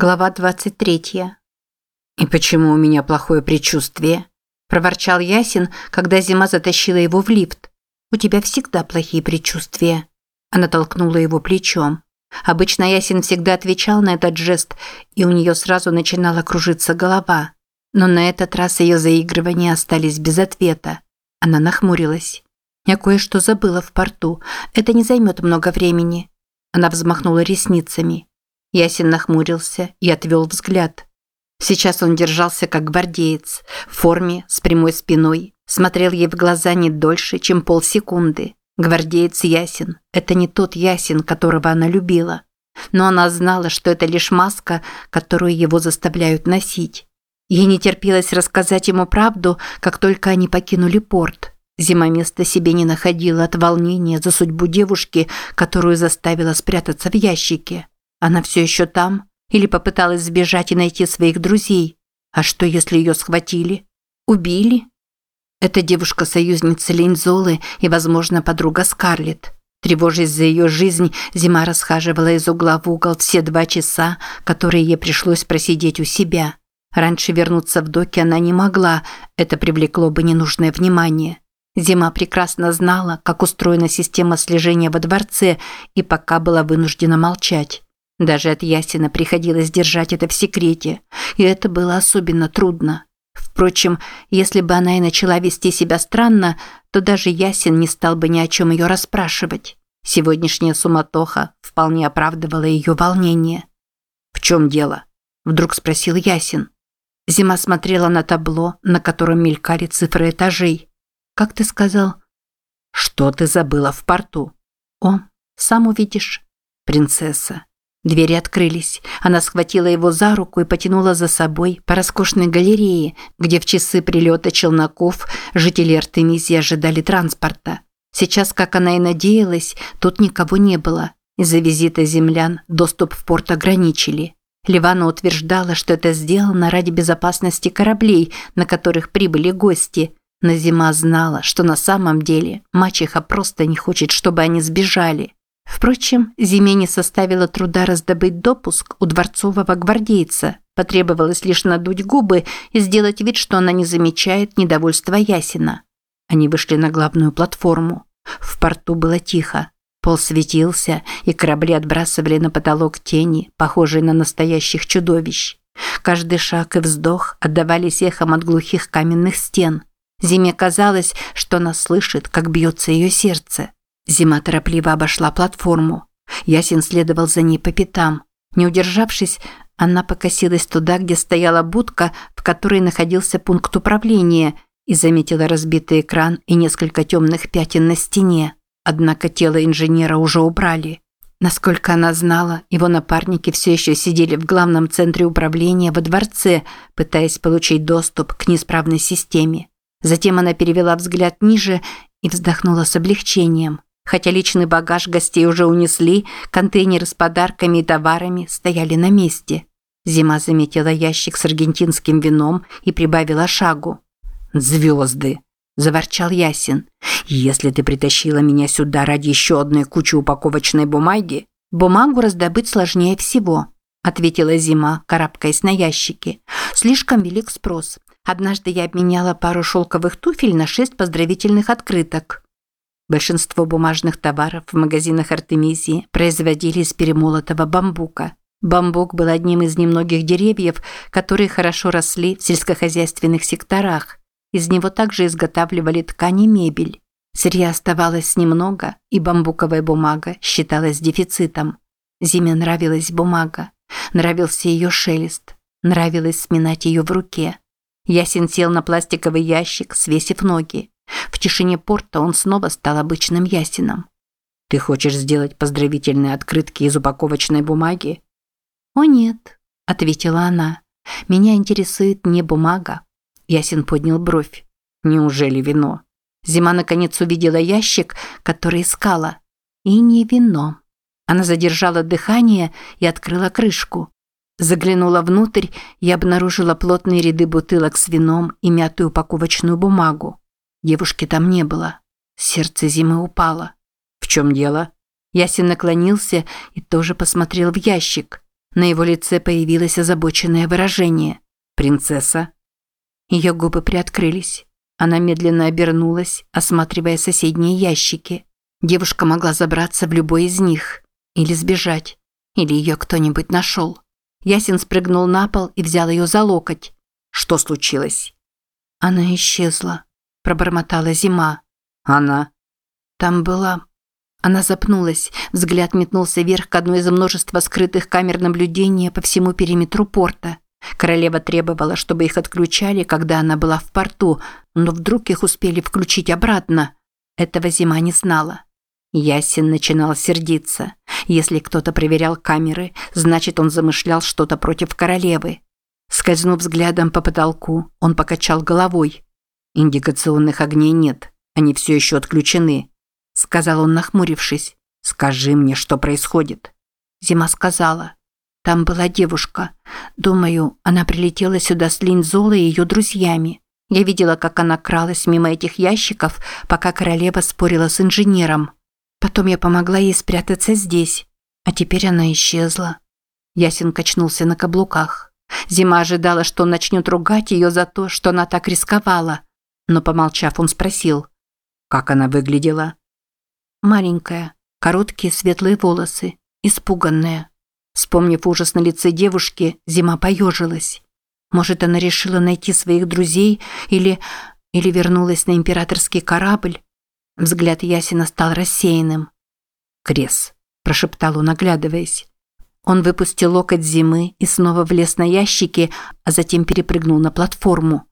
Глава 23. «И почему у меня плохое предчувствие?» – проворчал Ясин, когда зима затащила его в лифт. «У тебя всегда плохие предчувствия». Она толкнула его плечом. Обычно Ясин всегда отвечал на этот жест, и у нее сразу начинала кружиться голова. Но на этот раз ее заигрывания остались без ответа. Она нахмурилась. «Я кое-что забыла в порту. Это не займет много времени». Она взмахнула ресницами. Ясин нахмурился и отвел взгляд. Сейчас он держался как гвардеец, в форме, с прямой спиной, смотрел ей в глаза не дольше, чем полсекунды. Гвардеец Ясин – это не тот Ясин, которого она любила. Но она знала, что это лишь маска, которую его заставляют носить. Ей не терпелось рассказать ему правду, как только они покинули порт. Зима места себе не находила от волнения за судьбу девушки, которую заставила спрятаться в ящике. Она все еще там? Или попыталась сбежать и найти своих друзей? А что, если ее схватили? Убили? Эта девушка союзница Линзолы и, возможно, подруга Скарлетт. Тревожась за ее жизнь, Зима расхаживала из угла в угол все два часа, которые ей пришлось просидеть у себя. Раньше вернуться в доки она не могла, это привлекло бы ненужное внимание. Зима прекрасно знала, как устроена система слежения во дворце и пока была вынуждена молчать. Даже от Ясина приходилось держать это в секрете, и это было особенно трудно. Впрочем, если бы она и начала вести себя странно, то даже Ясин не стал бы ни о чем ее расспрашивать. Сегодняшняя суматоха вполне оправдывала ее волнение. «В чем дело?» – вдруг спросил Ясин. Зима смотрела на табло, на котором мелькали цифры этажей. «Как ты сказал?» «Что ты забыла в порту?» «О, сам увидишь, принцесса». Двери открылись. Она схватила его за руку и потянула за собой по роскошной галерее, где в часы прилета челноков жители Артемизии ожидали транспорта. Сейчас, как она и надеялась, тут никого не было. Из-за визита землян доступ в порт ограничили. Ливана утверждала, что это сделано ради безопасности кораблей, на которых прибыли гости. Но Зима знала, что на самом деле мачеха просто не хочет, чтобы они сбежали. Впрочем, Зиме не составило труда раздобыть допуск у дворцового гвардейца. Потребовалось лишь надуть губы и сделать вид, что она не замечает недовольства Ясина. Они вышли на главную платформу. В порту было тихо. Пол светился, и корабли отбрасывали на потолок тени, похожие на настоящих чудовищ. Каждый шаг и вздох отдавались эхом от глухих каменных стен. Зиме казалось, что она слышит, как бьется ее сердце. Зима торопливо обошла платформу. Ясин следовал за ней по пятам. Не удержавшись, она покосилась туда, где стояла будка, в которой находился пункт управления, и заметила разбитый экран и несколько темных пятен на стене. Однако тело инженера уже убрали. Насколько она знала, его напарники все еще сидели в главном центре управления во дворце, пытаясь получить доступ к неисправной системе. Затем она перевела взгляд ниже и вздохнула с облегчением. Хотя личный багаж гостей уже унесли, контейнеры с подарками и товарами стояли на месте. Зима заметила ящик с аргентинским вином и прибавила шагу. «Звезды!» – заворчал Ясин. «Если ты притащила меня сюда ради еще одной кучи упаковочной бумаги...» «Бумагу раздобыть сложнее всего», – ответила Зима, карабкаясь на ящике. «Слишком велик спрос. Однажды я обменяла пару шелковых туфель на шесть поздравительных открыток». Большинство бумажных товаров в магазинах Артемизии производили из перемолотого бамбука. Бамбук был одним из немногих деревьев, которые хорошо росли в сельскохозяйственных секторах. Из него также изготавливали ткани мебель. Сырья оставалось немного, и бамбуковая бумага считалась дефицитом. Зиме нравилась бумага. Нравился ее шелест. Нравилось сминать ее в руке. Ясен сел на пластиковый ящик, свесив ноги. В тишине порта он снова стал обычным ясеном. «Ты хочешь сделать поздравительные открытки из упаковочной бумаги?» «О нет», – ответила она. «Меня интересует не бумага». Ясен поднял бровь. «Неужели вино?» Зима наконец увидела ящик, который искала. И не вино. Она задержала дыхание и открыла крышку. Заглянула внутрь и обнаружила плотные ряды бутылок с вином и мятую упаковочную бумагу. Девушки там не было. Сердце зимы упало. В чем дело? Ясин наклонился и тоже посмотрел в ящик. На его лице появилось озабоченное выражение. «Принцесса?» Ее губы приоткрылись. Она медленно обернулась, осматривая соседние ящики. Девушка могла забраться в любой из них. Или сбежать. Или ее кто-нибудь нашел. Ясин спрыгнул на пол и взял ее за локоть. «Что случилось?» «Она исчезла», – пробормотала зима. «Она?» «Там была она запнулась, взгляд метнулся вверх к одной из множества скрытых камер наблюдения по всему периметру порта. Королева требовала, чтобы их отключали, когда она была в порту, но вдруг их успели включить обратно. Этого Зима не знала. Ясен начинал сердиться. Если кто-то проверял камеры, значит, он замышлял что-то против королевы. Скользнув взглядом по потолку, он покачал головой. Индикационных огней нет, они все еще отключены сказал он, нахмурившись. Скажи мне, что происходит. Зима сказала. Там была девушка. Думаю, она прилетела сюда с Линзолой и ее друзьями. Я видела, как она кралась мимо этих ящиков, пока королева спорила с инженером. Потом я помогла ей спрятаться здесь, а теперь она исчезла. Ясен качнулся на каблуках. Зима ожидала, что он начнет ругать ее за то, что она так рисковала. Но, помолчав, он спросил. «Как она выглядела?» Маленькая, короткие светлые волосы, испуганная. Вспомнив ужас на лице девушки, Зима поежилась. Может, она решила найти своих друзей или... или вернулась на императорский корабль? Взгляд Ясина стал рассеянным. «Крес», – прошептал он, оглядываясь. Он выпустил локоть зимы и снова влез на ящики, а затем перепрыгнул на платформу.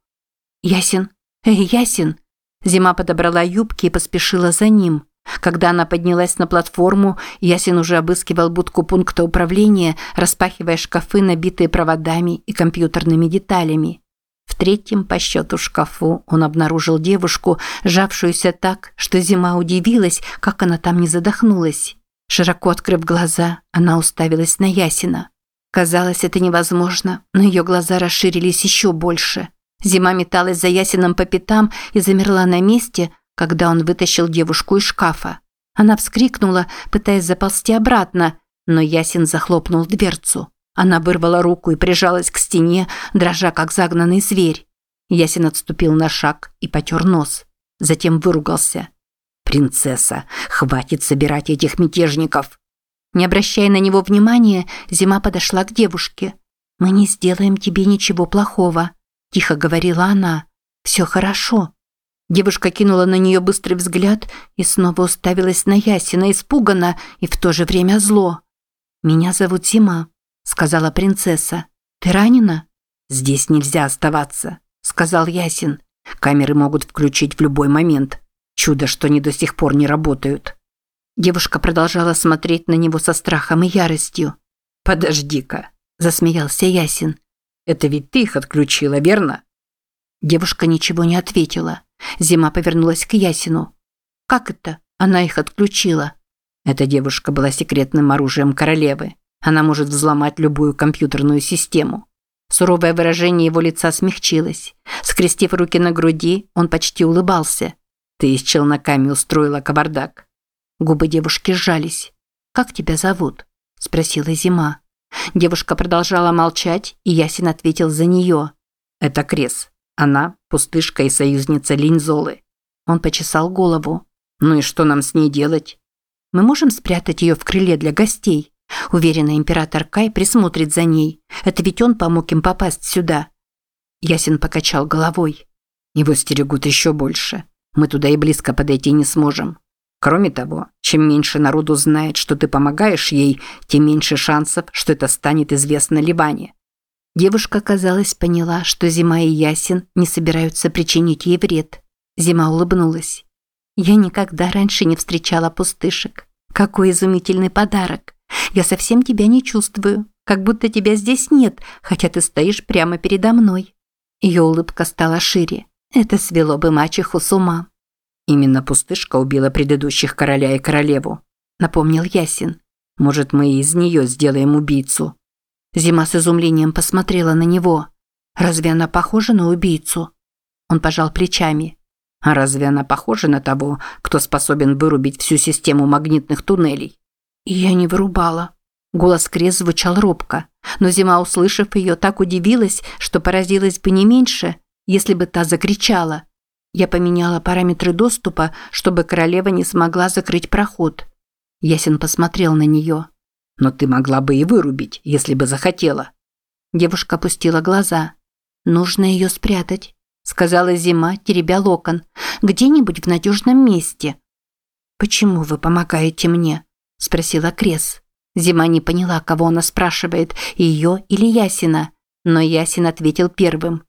«Ясин! Ясин!» Зима подобрала юбки и поспешила за ним. Когда она поднялась на платформу, Ясин уже обыскивал будку пункта управления, распахивая шкафы, набитые проводами и компьютерными деталями. В третьем по счету шкафу он обнаружил девушку, сжавшуюся так, что зима удивилась, как она там не задохнулась. Широко открыв глаза, она уставилась на Ясина. Казалось, это невозможно, но ее глаза расширились еще больше. Зима металась за Ясином по пятам и замерла на месте, когда он вытащил девушку из шкафа. Она вскрикнула, пытаясь заползти обратно, но Ясин захлопнул дверцу. Она вырвала руку и прижалась к стене, дрожа как загнанный зверь. Ясин отступил на шаг и потер нос. Затем выругался. «Принцесса, хватит собирать этих мятежников!» Не обращая на него внимания, Зима подошла к девушке. «Мы не сделаем тебе ничего плохого», – тихо говорила она. «Все хорошо». Девушка кинула на нее быстрый взгляд и снова уставилась на Ясина, испуганно и в то же время зло. «Меня зовут Зима», – сказала принцесса. «Ты ранена?» «Здесь нельзя оставаться», – сказал Ясин. «Камеры могут включить в любой момент. Чудо, что они до сих пор не работают». Девушка продолжала смотреть на него со страхом и яростью. «Подожди-ка», – засмеялся Ясин. «Это ведь ты их отключила, верно?» Девушка ничего не ответила. Зима повернулась к Ясину. «Как это? Она их отключила». Эта девушка была секретным оружием королевы. Она может взломать любую компьютерную систему. Суровое выражение его лица смягчилось. Скрестив руки на груди, он почти улыбался. «Ты с челноками устроила кавардак». Губы девушки сжались. «Как тебя зовут?» – спросила Зима. Девушка продолжала молчать, и Ясин ответил за нее. «Это Крес. Она – пустышка и союзница Линзолы. Он почесал голову. Ну и что нам с ней делать? Мы можем спрятать ее в крыле для гостей. Уверена, император Кай присмотрит за ней. Это ведь он помог им попасть сюда. Ясин покачал головой. Его стерегут еще больше. Мы туда и близко подойти не сможем. Кроме того, чем меньше народу знает, что ты помогаешь ей, тем меньше шансов, что это станет известно Ливане. Девушка, казалось, поняла, что Зима и Ясин не собираются причинить ей вред. Зима улыбнулась. «Я никогда раньше не встречала пустышек. Какой изумительный подарок! Я совсем тебя не чувствую, как будто тебя здесь нет, хотя ты стоишь прямо передо мной». Ее улыбка стала шире. Это свело бы мачеху с ума. «Именно пустышка убила предыдущих короля и королеву», напомнил Ясин. «Может, мы из нее сделаем убийцу?» Зима с изумлением посмотрела на него. Разве она похожа на убийцу? Он пожал плечами. А разве она похожа на того, кто способен вырубить всю систему магнитных туннелей? Я не вырубала. Голос Крес звучал робко, но Зима, услышав ее, так удивилась, что поразилась бы не меньше, если бы та закричала. Я поменяла параметры доступа, чтобы королева не смогла закрыть проход. Ясен посмотрел на нее. «Но ты могла бы и вырубить, если бы захотела». Девушка опустила глаза. «Нужно ее спрятать», – сказала Зима, теребя локон. «Где-нибудь в надежном месте». «Почему вы помогаете мне?» – спросила Крес. Зима не поняла, кого она спрашивает, ее или Ясина. Но Ясин ответил первым.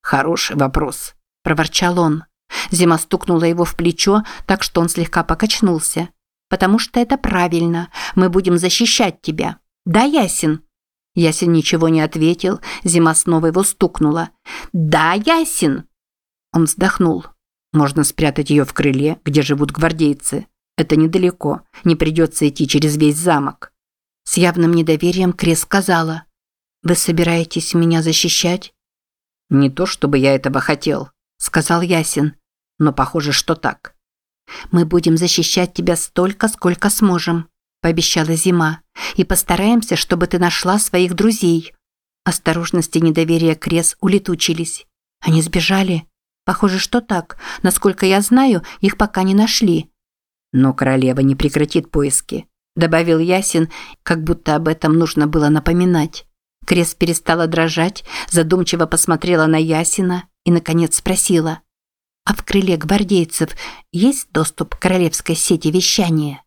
«Хороший вопрос», – проворчал он. Зима стукнула его в плечо, так что он слегка покачнулся. «Потому что это правильно. Мы будем защищать тебя. Да, Ясин?» Ясин ничего не ответил. Зима снова его стукнула. «Да, Ясин!» Он вздохнул. «Можно спрятать ее в крыле, где живут гвардейцы. Это недалеко. Не придется идти через весь замок. С явным недоверием Крес сказала. «Вы собираетесь меня защищать?» «Не то, чтобы я этого хотел», – сказал Ясин. «Но похоже, что так». «Мы будем защищать тебя столько, сколько сможем», – пообещала Зима. «И постараемся, чтобы ты нашла своих друзей». Осторожность и недоверие Крес улетучились. Они сбежали. Похоже, что так. Насколько я знаю, их пока не нашли. Но королева не прекратит поиски добавил Ясин, как будто об этом нужно было напоминать. Крес перестала дрожать, задумчиво посмотрела на Ясина и, наконец, спросила. «А в крыле гвардейцев есть доступ к королевской сети вещания?»